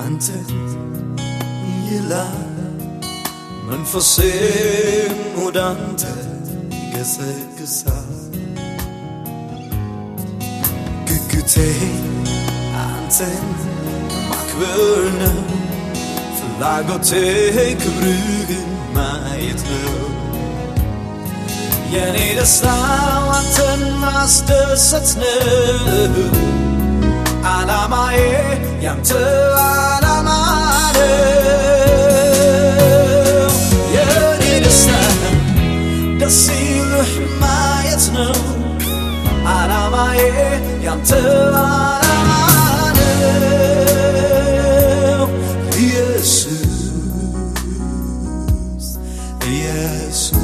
አንተ ይላል መንፈሴም ወደ አንተ ይገሰግሳል ግግቴ አንተን ማክበር ነው ፍላጎቴ ክብርህን ማየት ነው የኔ ደስታ አንተን ማስደሰት ነው ዓላማዬ ያንተ ዓላማ ነው የኔ ደስታ ደስ ይልህ ማየት ነው ዓላማዬ ያንተ ዓላማ ነው ኢየሱስ ኢየሱስ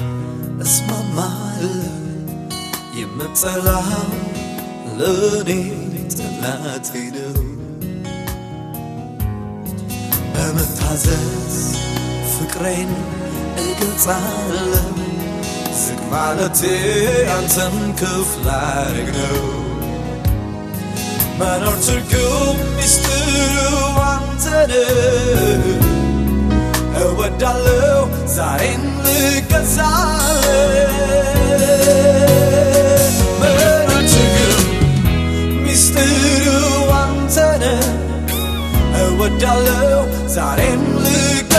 እስማማለሁ የምጠላው ለእኔ ጠላቴ ነው። በመታዘዝ ፍቅሬን እገልጻለሁ ዝቅ ማለቴ አንተን ከፍ ነው። መኖር ትርጉም ሚስጥሩ አንተ ነህ። እወዳለሁ ዛሬን ልገዛለህ dollar Zaremlik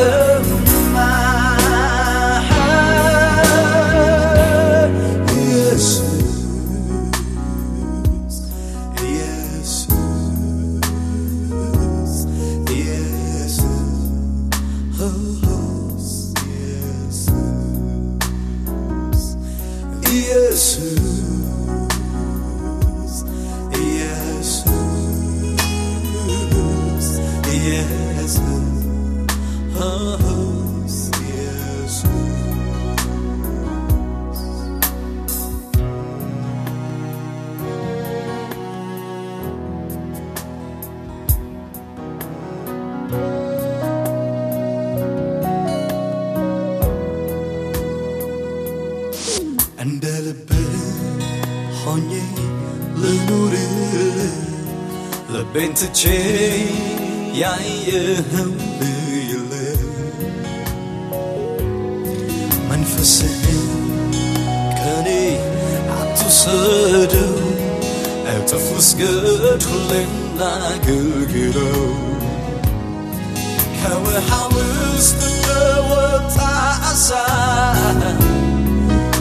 other ሆኜ ልኑር ልቤን ትቼ ያየህም መንፈስህን ከኔ አትውሰደው። እጥፍ ስገድ ሁሌም ላገልግለው ከውሃ ውስጥ እንደወጣ አሳ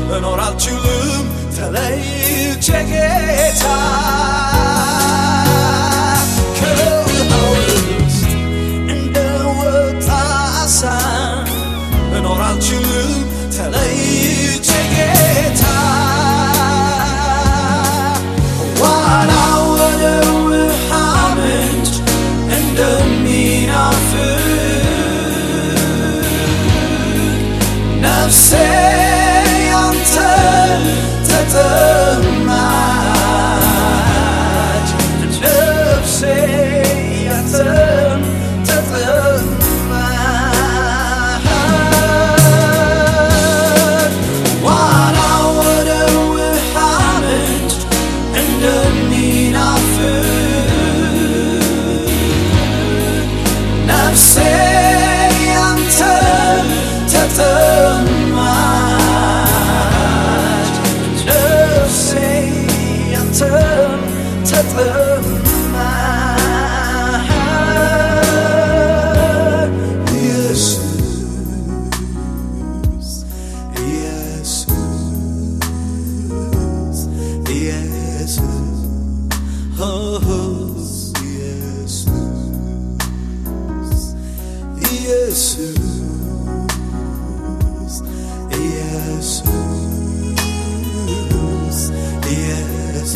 ልኖር አልችልም ተለይቼ ጌታ ahız Jesus Jesus Jesus Jesus